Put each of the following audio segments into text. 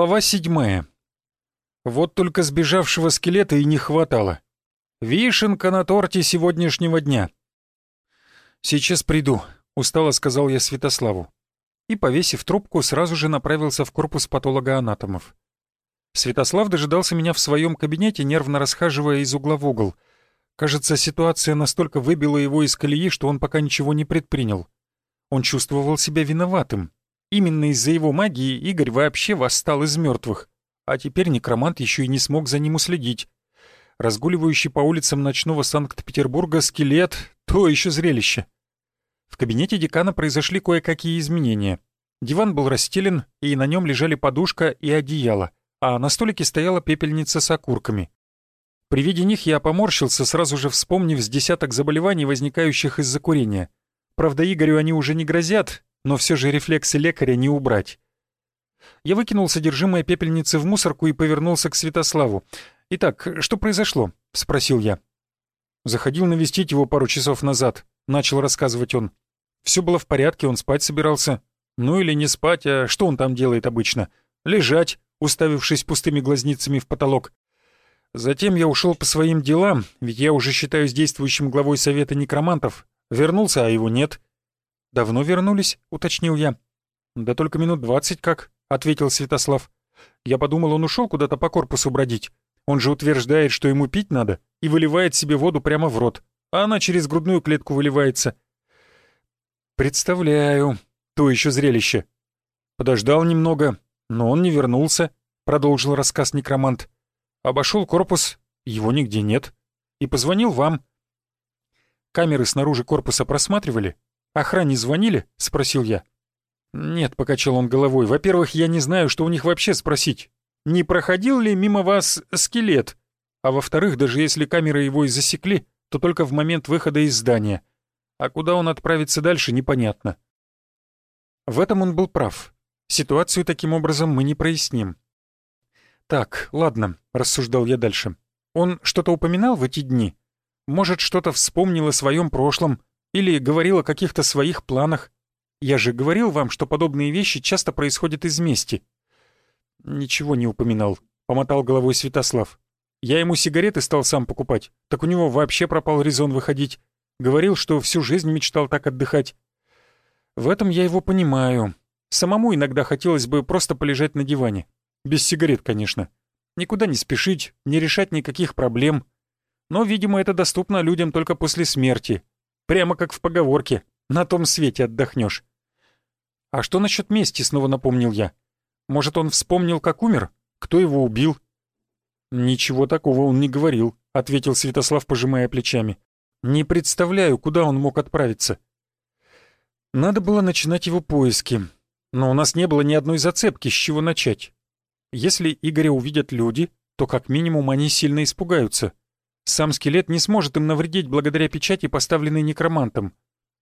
Глава седьмая. Вот только сбежавшего скелета и не хватало. Вишенка на торте сегодняшнего дня. «Сейчас приду», — устало сказал я Святославу. И, повесив трубку, сразу же направился в корпус патологоанатомов. Святослав дожидался меня в своем кабинете, нервно расхаживая из угла в угол. Кажется, ситуация настолько выбила его из колеи, что он пока ничего не предпринял. Он чувствовал себя виноватым, Именно из-за его магии Игорь вообще восстал из мертвых, а теперь некромант еще и не смог за ним уследить. Разгуливающий по улицам ночного Санкт-Петербурга скелет — то еще зрелище. В кабинете декана произошли кое-какие изменения. Диван был расстелен, и на нем лежали подушка и одеяло, а на столике стояла пепельница с окурками. При виде них я поморщился, сразу же вспомнив с десяток заболеваний, возникающих из-за курения. Правда, Игорю они уже не грозят, но все же рефлексы лекаря не убрать. Я выкинул содержимое пепельницы в мусорку и повернулся к Святославу. «Итак, что произошло?» — спросил я. Заходил навестить его пару часов назад, — начал рассказывать он. Все было в порядке, он спать собирался. Ну или не спать, а что он там делает обычно? Лежать, уставившись пустыми глазницами в потолок. Затем я ушел по своим делам, ведь я уже считаюсь действующим главой Совета некромантов. Вернулся, а его нет. «Давно вернулись?» — уточнил я. «Да только минут двадцать как», — ответил Святослав. «Я подумал, он ушел куда-то по корпусу бродить. Он же утверждает, что ему пить надо, и выливает себе воду прямо в рот, а она через грудную клетку выливается». «Представляю. То еще зрелище». «Подождал немного, но он не вернулся», — продолжил рассказ некромант. «Обошел корпус, его нигде нет. И позвонил вам». «Камеры снаружи корпуса просматривали?» «Охране звонили?» — спросил я. «Нет», — покачал он головой. «Во-первых, я не знаю, что у них вообще спросить. Не проходил ли мимо вас скелет? А во-вторых, даже если камеры его и засекли, то только в момент выхода из здания. А куда он отправится дальше, непонятно». В этом он был прав. Ситуацию таким образом мы не проясним. «Так, ладно», — рассуждал я дальше. «Он что-то упоминал в эти дни? Может, что-то вспомнил о своем прошлом?» Или говорил о каких-то своих планах. Я же говорил вам, что подобные вещи часто происходят из мести». «Ничего не упоминал», — помотал головой Святослав. «Я ему сигареты стал сам покупать, так у него вообще пропал резон выходить. Говорил, что всю жизнь мечтал так отдыхать. В этом я его понимаю. Самому иногда хотелось бы просто полежать на диване. Без сигарет, конечно. Никуда не спешить, не решать никаких проблем. Но, видимо, это доступно людям только после смерти, Прямо как в поговорке «на том свете отдохнешь». «А что насчет мести?» — снова напомнил я. «Может, он вспомнил, как умер? Кто его убил?» «Ничего такого он не говорил», — ответил Святослав, пожимая плечами. «Не представляю, куда он мог отправиться». Надо было начинать его поиски, но у нас не было ни одной зацепки, с чего начать. Если Игоря увидят люди, то как минимум они сильно испугаются. Сам скелет не сможет им навредить благодаря печати, поставленной некромантом.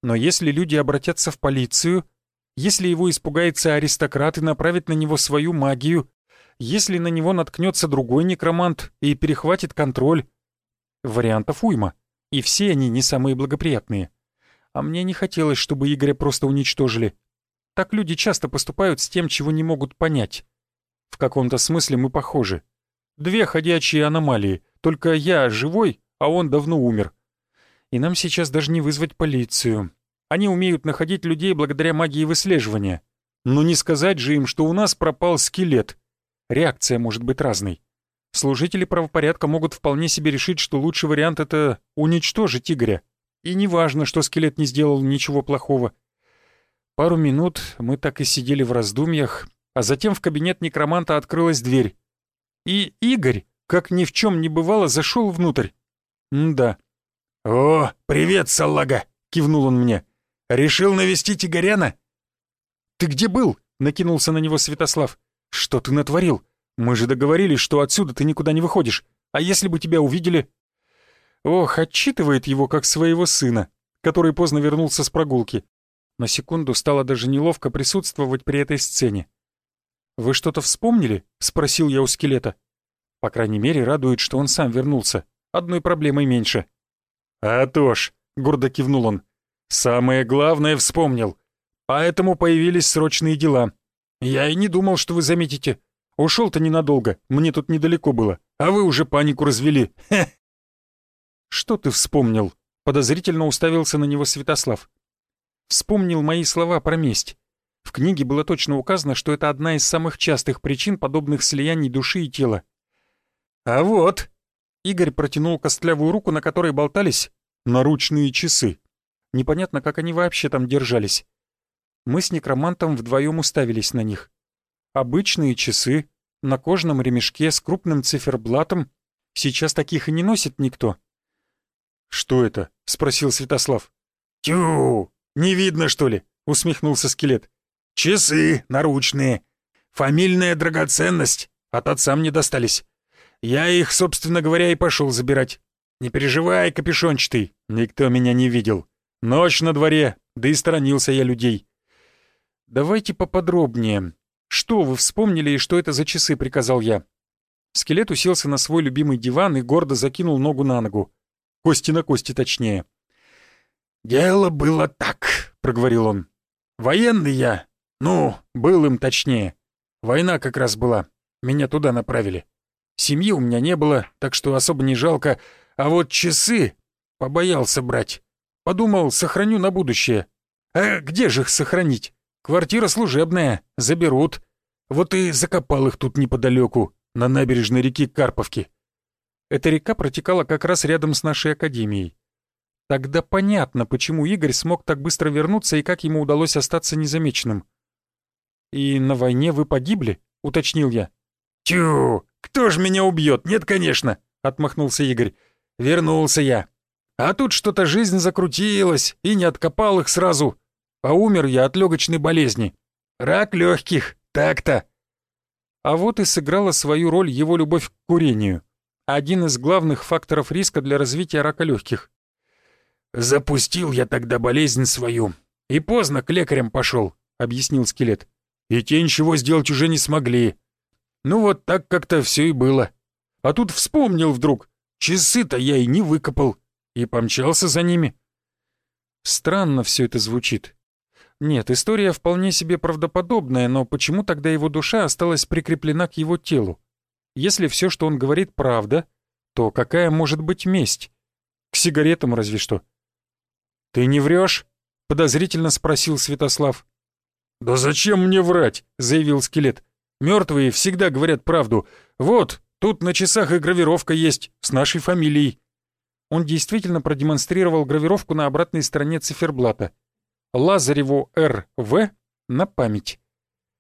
Но если люди обратятся в полицию, если его испугается аристократ и направит на него свою магию, если на него наткнется другой некромант и перехватит контроль... Вариантов уйма, и все они не самые благоприятные. А мне не хотелось, чтобы Игоря просто уничтожили. Так люди часто поступают с тем, чего не могут понять. В каком-то смысле мы похожи. Две ходячие аномалии, только я живой, а он давно умер. И нам сейчас даже не вызвать полицию. Они умеют находить людей благодаря магии выслеживания. Но не сказать же им, что у нас пропал скелет. Реакция может быть разной. Служители правопорядка могут вполне себе решить, что лучший вариант — это уничтожить Игоря. И не важно, что скелет не сделал ничего плохого. Пару минут мы так и сидели в раздумьях, а затем в кабинет некроманта открылась дверь. И Игорь как ни в чем не бывало, зашел внутрь. М-да. «О, привет, салага!» — кивнул он мне. «Решил навестить Игоряна?» «Ты где был?» — накинулся на него Святослав. «Что ты натворил? Мы же договорились, что отсюда ты никуда не выходишь. А если бы тебя увидели?» Ох, отчитывает его как своего сына, который поздно вернулся с прогулки. На секунду стало даже неловко присутствовать при этой сцене. «Вы что-то вспомнили?» — спросил я у скелета. По крайней мере, радует, что он сам вернулся. Одной проблемой меньше. «А то ж», — гордо кивнул он, — «самое главное вспомнил. Поэтому появились срочные дела. Я и не думал, что вы заметите. Ушел-то ненадолго, мне тут недалеко было, а вы уже панику развели. Хе!» «Что ты вспомнил?» — подозрительно уставился на него Святослав. Вспомнил мои слова про месть. В книге было точно указано, что это одна из самых частых причин подобных слияний души и тела. «А вот!» Игорь протянул костлявую руку, на которой болтались наручные часы. Непонятно, как они вообще там держались. Мы с некромантом вдвоем уставились на них. Обычные часы, на кожаном ремешке с крупным циферблатом. Сейчас таких и не носит никто. «Что это?» — спросил Святослав. «Тю! Не видно, что ли?» — усмехнулся скелет. «Часы наручные. Фамильная драгоценность. От отца мне достались. Я их, собственно говоря, и пошел забирать. Не переживай, капюшончатый, никто меня не видел. Ночь на дворе, да и сторонился я людей. Давайте поподробнее. Что вы вспомнили и что это за часы, приказал я. Скелет уселся на свой любимый диван и гордо закинул ногу на ногу. Кости на кости точнее. «Дело было так», — проговорил он. «Военный я. Ну, был им точнее. Война как раз была. Меня туда направили. Семьи у меня не было, так что особо не жалко. А вот часы побоялся брать. Подумал, сохраню на будущее. А где же их сохранить? Квартира служебная, заберут. Вот и закопал их тут неподалеку, на набережной реки Карповки. Эта река протекала как раз рядом с нашей академией. Тогда понятно, почему Игорь смог так быстро вернуться и как ему удалось остаться незамеченным. «И на войне вы погибли?» — уточнил я. «Тю, кто ж меня убьет? Нет, конечно!» — отмахнулся Игорь. «Вернулся я. А тут что-то жизнь закрутилась, и не откопал их сразу. А умер я от легочной болезни. Рак легких, так-то». А вот и сыграла свою роль его любовь к курению. Один из главных факторов риска для развития рака легких. «Запустил я тогда болезнь свою. И поздно к лекарям пошел», — объяснил скелет. «И те ничего сделать уже не смогли. Ну вот так как-то все и было. А тут вспомнил вдруг. Часы-то я и не выкопал. И помчался за ними. Странно все это звучит. Нет, история вполне себе правдоподобная, но почему тогда его душа осталась прикреплена к его телу? Если все, что он говорит, правда, то какая может быть месть? К сигаретам разве что. «Ты не врешь?» — подозрительно спросил Святослав. «Да зачем мне врать?» — заявил скелет. Мертвые всегда говорят правду. Вот, тут на часах и гравировка есть, с нашей фамилией». Он действительно продемонстрировал гравировку на обратной стороне циферблата. Лазареву Р.В. на память.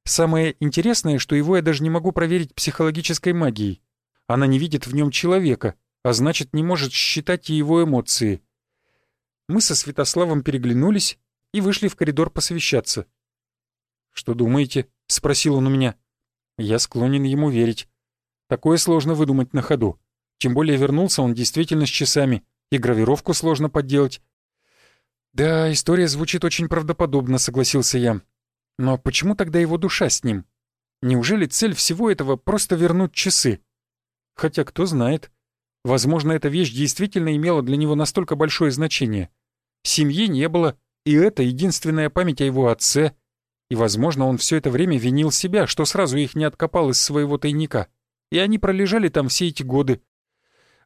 Самое интересное, что его я даже не могу проверить психологической магией. Она не видит в нем человека, а значит, не может считать его эмоции. Мы со Святославом переглянулись и вышли в коридор посовещаться. «Что думаете?» — спросил он у меня. Я склонен ему верить. Такое сложно выдумать на ходу. Тем более вернулся он действительно с часами, и гравировку сложно подделать. «Да, история звучит очень правдоподобно», — согласился я. «Но почему тогда его душа с ним? Неужели цель всего этого — просто вернуть часы? Хотя кто знает. Возможно, эта вещь действительно имела для него настолько большое значение. Семьи не было, и это единственная память о его отце — и, возможно, он все это время винил себя, что сразу их не откопал из своего тайника. И они пролежали там все эти годы.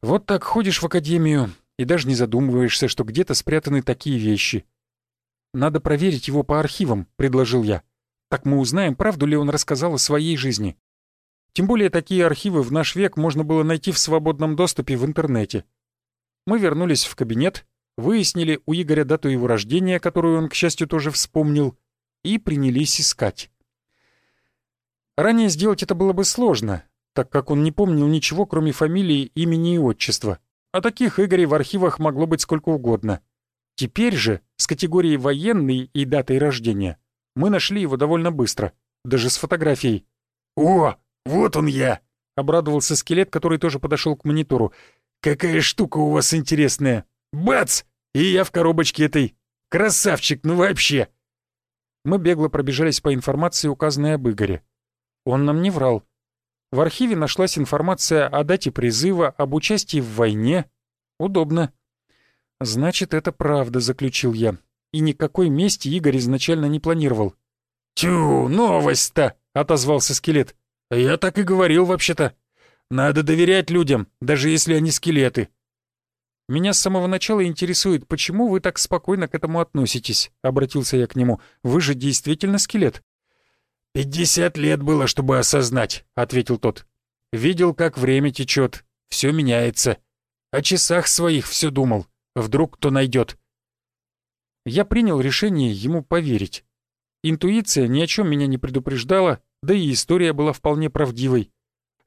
Вот так ходишь в академию и даже не задумываешься, что где-то спрятаны такие вещи. «Надо проверить его по архивам», — предложил я. «Так мы узнаем, правду ли он рассказал о своей жизни». Тем более такие архивы в наш век можно было найти в свободном доступе в интернете. Мы вернулись в кабинет, выяснили у Игоря дату его рождения, которую он, к счастью, тоже вспомнил, и принялись искать. Ранее сделать это было бы сложно, так как он не помнил ничего, кроме фамилии, имени и отчества. А таких Игорей в архивах могло быть сколько угодно. Теперь же, с категорией «военный» и датой рождения, мы нашли его довольно быстро, даже с фотографией. «О, вот он я!» — обрадовался скелет, который тоже подошел к монитору. «Какая штука у вас интересная! Бац! И я в коробочке этой! Красавчик, ну вообще!» Мы бегло пробежались по информации, указанной об Игоре. Он нам не врал. В архиве нашлась информация о дате призыва, об участии в войне. Удобно. «Значит, это правда», — заключил я. И никакой мести Игорь изначально не планировал. «Тю, новость-то!» — отозвался скелет. «Я так и говорил вообще-то. Надо доверять людям, даже если они скелеты». «Меня с самого начала интересует, почему вы так спокойно к этому относитесь?» — обратился я к нему. «Вы же действительно скелет». «Пятьдесят лет было, чтобы осознать», — ответил тот. «Видел, как время течет, все меняется. О часах своих все думал. Вдруг кто найдет. Я принял решение ему поверить. Интуиция ни о чем меня не предупреждала, да и история была вполне правдивой.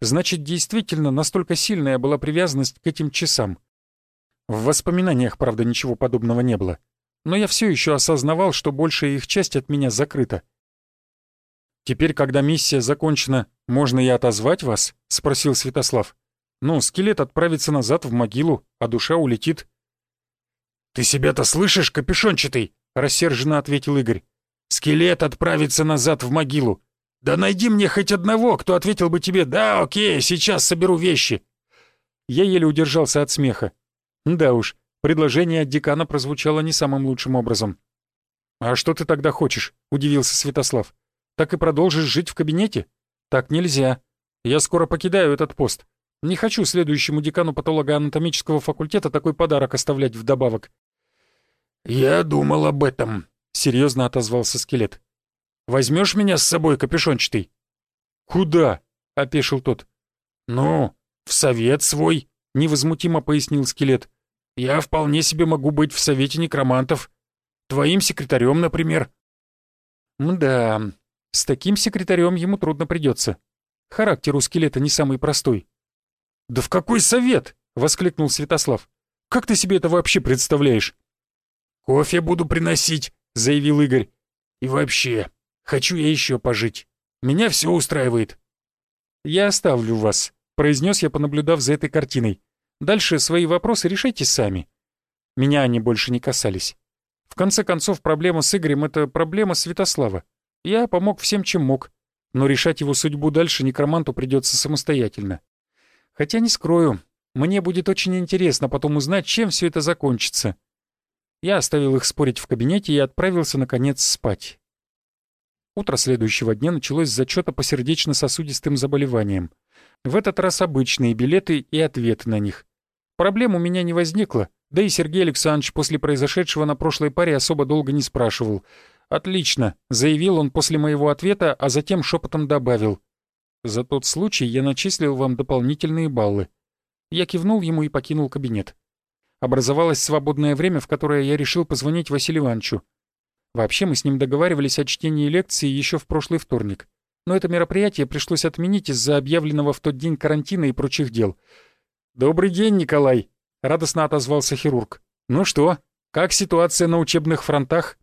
Значит, действительно, настолько сильная была привязанность к этим часам. В воспоминаниях, правда, ничего подобного не было. Но я все еще осознавал, что большая их часть от меня закрыта. «Теперь, когда миссия закончена, можно и отозвать вас?» — спросил Святослав. «Ну, скелет отправится назад в могилу, а душа улетит». «Ты себя-то слышишь, капюшончатый?» — рассерженно ответил Игорь. «Скелет отправится назад в могилу. Да найди мне хоть одного, кто ответил бы тебе «Да, окей, сейчас соберу вещи». Я еле удержался от смеха. Да уж, предложение от декана прозвучало не самым лучшим образом. «А что ты тогда хочешь?» — удивился Святослав. «Так и продолжишь жить в кабинете? Так нельзя. Я скоро покидаю этот пост. Не хочу следующему декану патологоанатомического факультета такой подарок оставлять вдобавок. «Я думал об этом», — серьезно отозвался скелет. «Возьмешь меня с собой, капюшончатый?» «Куда?» — опешил тот. «Ну, в совет свой», — невозмутимо пояснил скелет. «Я вполне себе могу быть в совете некромантов. Твоим секретарем, например». «Мда, с таким секретарем ему трудно придется. Характер у скелета не самый простой». «Да в какой совет?» — воскликнул Святослав. «Как ты себе это вообще представляешь?» «Кофе буду приносить», — заявил Игорь. «И вообще, хочу я еще пожить. Меня все устраивает». «Я оставлю вас», — произнес я, понаблюдав за этой картиной. «Дальше свои вопросы решайте сами». Меня они больше не касались. В конце концов, проблема с Игорем — это проблема Святослава. Я помог всем, чем мог, но решать его судьбу дальше некроманту придется самостоятельно. Хотя не скрою, мне будет очень интересно потом узнать, чем все это закончится. Я оставил их спорить в кабинете и отправился, наконец, спать. Утро следующего дня началось с зачета по сердечно-сосудистым заболеваниям. В этот раз обычные билеты и ответы на них. Проблем у меня не возникло, да и Сергей Александрович после произошедшего на прошлой паре особо долго не спрашивал. «Отлично», — заявил он после моего ответа, а затем шепотом добавил. «За тот случай я начислил вам дополнительные баллы». Я кивнул ему и покинул кабинет образовалось свободное время, в которое я решил позвонить Василию Ивановичу. Вообще мы с ним договаривались о чтении лекции еще в прошлый вторник. Но это мероприятие пришлось отменить из-за объявленного в тот день карантина и прочих дел. «Добрый день, Николай!» — радостно отозвался хирург. «Ну что, как ситуация на учебных фронтах?»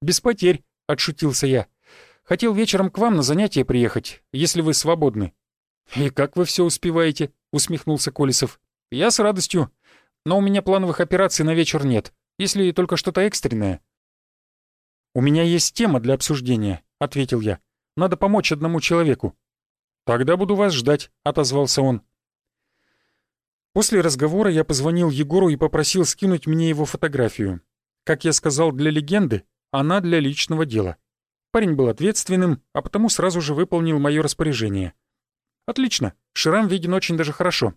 «Без потерь», — отшутился я. «Хотел вечером к вам на занятия приехать, если вы свободны». «И как вы все успеваете?» — усмехнулся Колесов. «Я с радостью но у меня плановых операций на вечер нет, если только что-то экстренное». «У меня есть тема для обсуждения», — ответил я. «Надо помочь одному человеку». «Тогда буду вас ждать», — отозвался он. После разговора я позвонил Егору и попросил скинуть мне его фотографию. Как я сказал, для легенды, она для личного дела. Парень был ответственным, а потому сразу же выполнил мое распоряжение. «Отлично, шрам виден очень даже хорошо.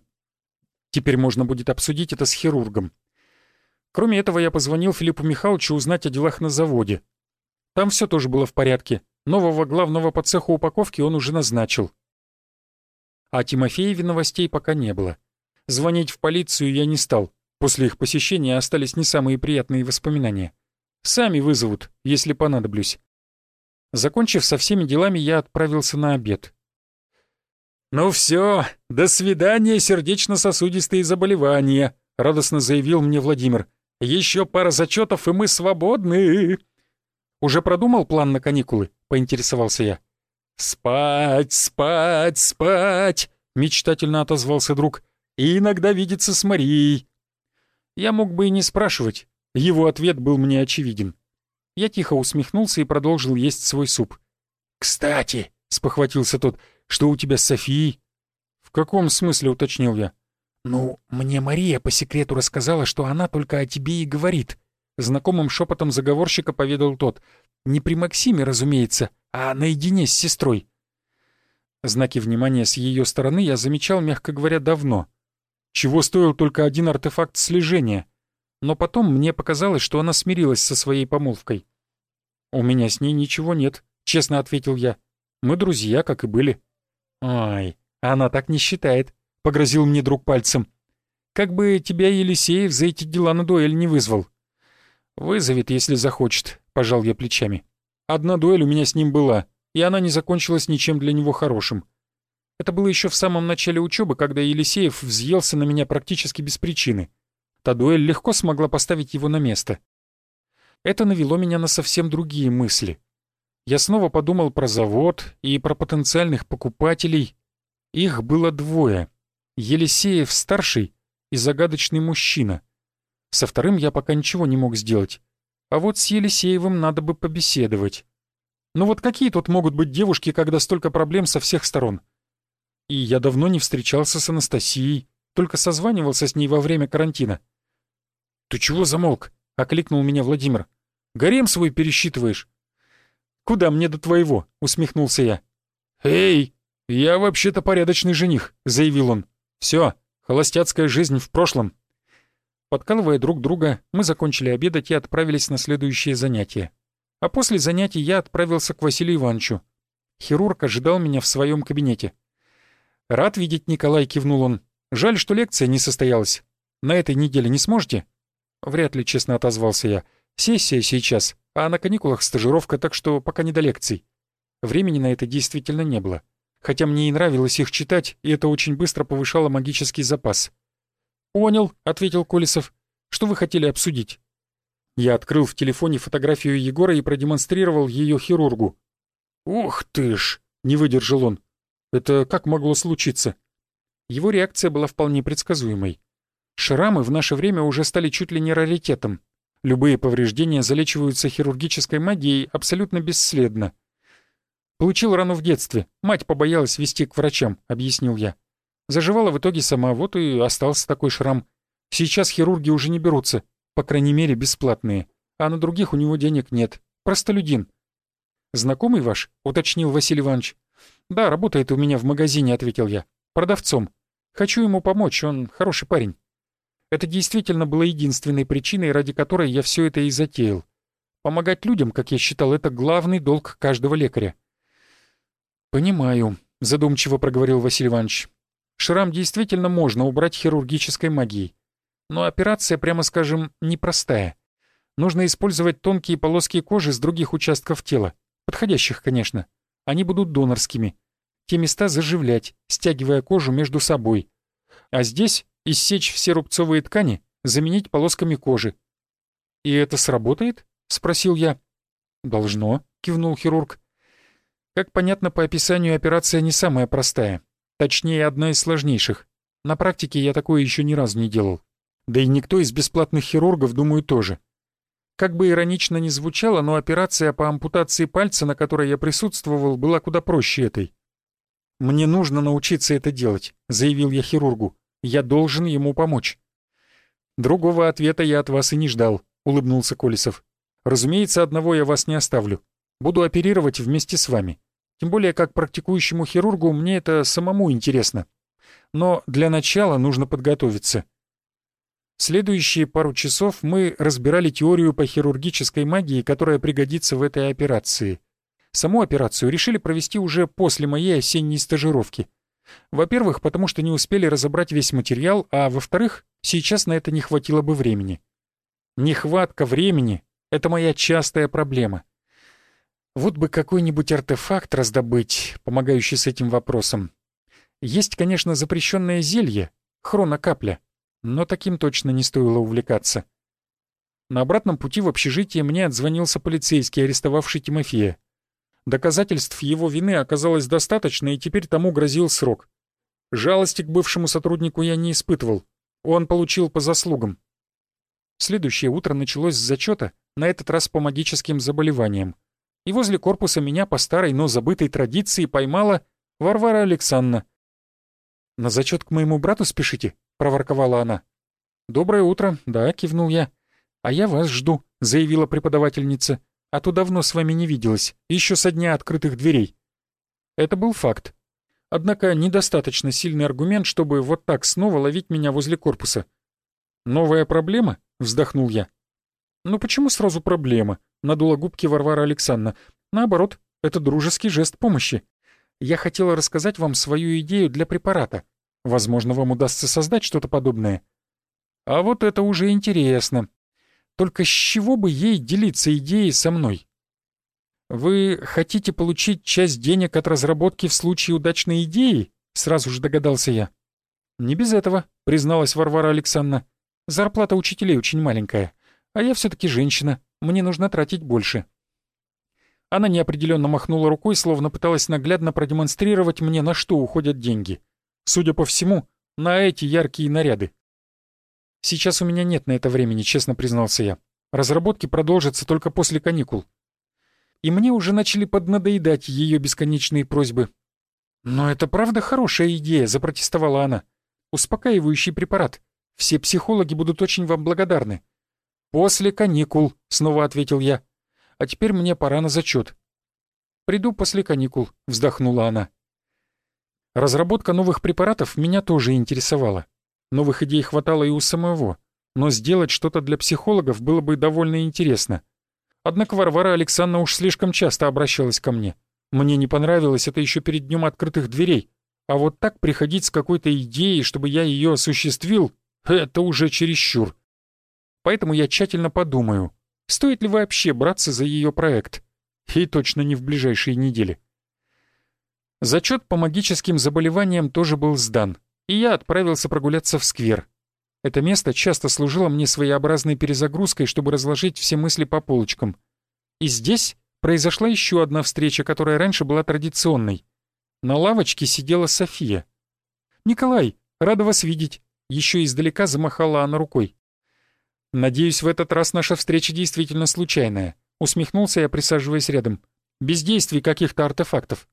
Теперь можно будет обсудить это с хирургом. Кроме этого, я позвонил Филиппу Михайловичу узнать о делах на заводе. Там все тоже было в порядке. Нового главного по цеху упаковки он уже назначил. А Тимофееве новостей пока не было. Звонить в полицию я не стал. После их посещения остались не самые приятные воспоминания. Сами вызовут, если понадоблюсь. Закончив со всеми делами, я отправился на обед. «Ну все, до свидания, сердечно-сосудистые заболевания», — радостно заявил мне Владимир. «Еще пара зачетов, и мы свободны». «Уже продумал план на каникулы?» — поинтересовался я. «Спать, спать, спать!» — мечтательно отозвался друг. «И иногда видеться с Марией». Я мог бы и не спрашивать. Его ответ был мне очевиден. Я тихо усмехнулся и продолжил есть свой суп. «Кстати», — спохватился тот, — что у тебя с Софией?» «В каком смысле?» — уточнил я. «Ну, мне Мария по секрету рассказала, что она только о тебе и говорит». Знакомым шепотом заговорщика поведал тот. «Не при Максиме, разумеется, а наедине с сестрой». Знаки внимания с ее стороны я замечал, мягко говоря, давно. Чего стоил только один артефакт слежения. Но потом мне показалось, что она смирилась со своей помолвкой. «У меня с ней ничего нет», — честно ответил я. «Мы друзья, как и были». «Ай, она так не считает», — погрозил мне друг пальцем. «Как бы тебя Елисеев за эти дела на дуэль не вызвал». «Вызовет, если захочет», — пожал я плечами. «Одна дуэль у меня с ним была, и она не закончилась ничем для него хорошим. Это было еще в самом начале учебы, когда Елисеев взъелся на меня практически без причины. Та дуэль легко смогла поставить его на место. Это навело меня на совсем другие мысли. Я снова подумал про завод и про потенциальных покупателей. Их было двое. Елисеев-старший и загадочный мужчина. Со вторым я пока ничего не мог сделать. А вот с Елисеевым надо бы побеседовать. Ну вот какие тут могут быть девушки, когда столько проблем со всех сторон? И я давно не встречался с Анастасией, только созванивался с ней во время карантина. «Ты чего замолк?» — окликнул меня Владимир. «Гарем свой пересчитываешь?» «Куда мне до твоего?» — усмехнулся я. «Эй, я вообще-то порядочный жених», — заявил он. «Все, холостяцкая жизнь в прошлом». Подкалывая друг друга, мы закончили обедать и отправились на следующее занятие. А после занятий я отправился к Василию Ивановичу. Хирург ожидал меня в своем кабинете. «Рад видеть, Николай», — кивнул он. «Жаль, что лекция не состоялась. На этой неделе не сможете?» «Вряд ли», — честно отозвался я. «Сессия сейчас, а на каникулах стажировка, так что пока не до лекций». Времени на это действительно не было. Хотя мне и нравилось их читать, и это очень быстро повышало магический запас. «Понял», — ответил Колесов. «Что вы хотели обсудить?» Я открыл в телефоне фотографию Егора и продемонстрировал ее хирургу. «Ух ты ж!» — не выдержал он. «Это как могло случиться?» Его реакция была вполне предсказуемой. Шрамы в наше время уже стали чуть ли не раритетом. Любые повреждения залечиваются хирургической магией абсолютно бесследно. «Получил рану в детстве. Мать побоялась вести к врачам», — объяснил я. Заживала в итоге сама, вот и остался такой шрам. Сейчас хирурги уже не берутся, по крайней мере, бесплатные. А на других у него денег нет. Простолюдин. «Знакомый ваш?» — уточнил Василий Иванович. «Да, работает у меня в магазине», — ответил я. «Продавцом. Хочу ему помочь, он хороший парень». Это действительно было единственной причиной, ради которой я все это и затеял. Помогать людям, как я считал, это главный долг каждого лекаря. «Понимаю», — задумчиво проговорил Василий Иванович. «Шрам действительно можно убрать хирургической магией. Но операция, прямо скажем, непростая. Нужно использовать тонкие полоски кожи с других участков тела. Подходящих, конечно. Они будут донорскими. Те места заживлять, стягивая кожу между собой. А здесь иссечь все рубцовые ткани, заменить полосками кожи. «И это сработает?» — спросил я. «Должно», — кивнул хирург. Как понятно, по описанию операция не самая простая. Точнее, одна из сложнейших. На практике я такое еще ни разу не делал. Да и никто из бесплатных хирургов, думаю, тоже. Как бы иронично ни звучало, но операция по ампутации пальца, на которой я присутствовал, была куда проще этой. «Мне нужно научиться это делать», — заявил я хирургу. «Я должен ему помочь». «Другого ответа я от вас и не ждал», — улыбнулся Колесов. «Разумеется, одного я вас не оставлю. Буду оперировать вместе с вами. Тем более, как практикующему хирургу, мне это самому интересно. Но для начала нужно подготовиться». Следующие пару часов мы разбирали теорию по хирургической магии, которая пригодится в этой операции. Саму операцию решили провести уже после моей осенней стажировки. Во-первых, потому что не успели разобрать весь материал, а во-вторых, сейчас на это не хватило бы времени. Нехватка времени — это моя частая проблема. Вот бы какой-нибудь артефакт раздобыть, помогающий с этим вопросом. Есть, конечно, запрещенное зелье, хронокапля — но таким точно не стоило увлекаться. На обратном пути в общежитие мне отзвонился полицейский, арестовавший Тимофея. Доказательств его вины оказалось достаточно, и теперь тому грозил срок. Жалости к бывшему сотруднику я не испытывал. Он получил по заслугам. Следующее утро началось с зачета, на этот раз по магическим заболеваниям. И возле корпуса меня по старой, но забытой традиции поймала Варвара Александровна. «На зачет к моему брату спешите?» — проворковала она. «Доброе утро», — да, кивнул я. «А я вас жду», — заявила преподавательница. «А то давно с вами не виделась, еще со дня открытых дверей». Это был факт. Однако недостаточно сильный аргумент, чтобы вот так снова ловить меня возле корпуса. «Новая проблема?» — вздохнул я. «Ну почему сразу проблема?» — надула губки Варвара Александровна. «Наоборот, это дружеский жест помощи. Я хотела рассказать вам свою идею для препарата. Возможно, вам удастся создать что-то подобное». «А вот это уже интересно. Только с чего бы ей делиться идеей со мной?» «Вы хотите получить часть денег от разработки в случае удачной идеи?» — сразу же догадался я. «Не без этого», — призналась Варвара Александровна. «Зарплата учителей очень маленькая, а я все таки женщина, мне нужно тратить больше». Она неопределенно махнула рукой, словно пыталась наглядно продемонстрировать мне, на что уходят деньги. Судя по всему, на эти яркие наряды. «Сейчас у меня нет на это времени», — честно признался я. «Разработки продолжатся только после каникул и мне уже начали поднадоедать ее бесконечные просьбы. «Но это правда хорошая идея», — запротестовала она. «Успокаивающий препарат. Все психологи будут очень вам благодарны». «После каникул», — снова ответил я. «А теперь мне пора на зачет». «Приду после каникул», — вздохнула она. Разработка новых препаратов меня тоже интересовала. Новых идей хватало и у самого, но сделать что-то для психологов было бы довольно интересно — Однако Варвара Александровна уж слишком часто обращалась ко мне. Мне не понравилось это еще перед днем открытых дверей. А вот так приходить с какой-то идеей, чтобы я ее осуществил, это уже чересчур. Поэтому я тщательно подумаю, стоит ли вообще браться за ее проект. И точно не в ближайшие недели. Зачет по магическим заболеваниям тоже был сдан, и я отправился прогуляться в сквер. Это место часто служило мне своеобразной перезагрузкой, чтобы разложить все мысли по полочкам. И здесь произошла еще одна встреча, которая раньше была традиционной. На лавочке сидела София. «Николай, рада вас видеть!» Еще издалека замахала она рукой. «Надеюсь, в этот раз наша встреча действительно случайная», усмехнулся я, присаживаясь рядом. «Без действий каких-то артефактов».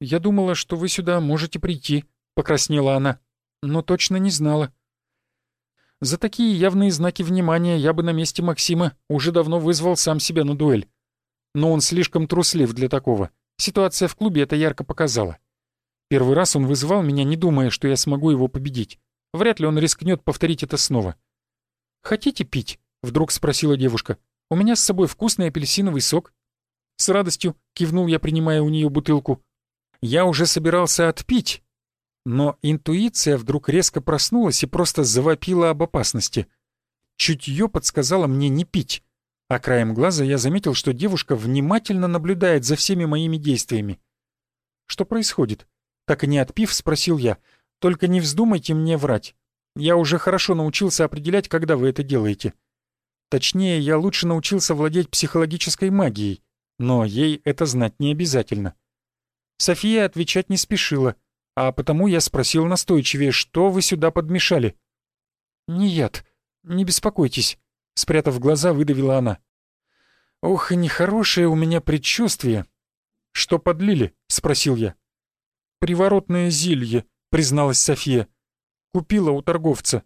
«Я думала, что вы сюда можете прийти», — покраснела она. «Но точно не знала. За такие явные знаки внимания я бы на месте Максима уже давно вызвал сам себя на дуэль. Но он слишком труслив для такого. Ситуация в клубе это ярко показала. Первый раз он вызывал меня, не думая, что я смогу его победить. Вряд ли он рискнет повторить это снова. «Хотите пить?» — вдруг спросила девушка. «У меня с собой вкусный апельсиновый сок». «С радостью», — кивнул я, принимая у нее бутылку. Я уже собирался отпить, но интуиция вдруг резко проснулась и просто завопила об опасности. Чутье подсказало мне не пить, а краем глаза я заметил, что девушка внимательно наблюдает за всеми моими действиями. «Что происходит?» Так и не отпив, спросил я. «Только не вздумайте мне врать. Я уже хорошо научился определять, когда вы это делаете. Точнее, я лучше научился владеть психологической магией, но ей это знать не обязательно». София отвечать не спешила — а потому я спросил настойчивее, что вы сюда подмешали. «Не яд, не беспокойтесь», — спрятав глаза, выдавила она. «Ох, нехорошее у меня предчувствие». «Что подлили?» — спросил я. «Приворотное зелье», — призналась София. «Купила у торговца.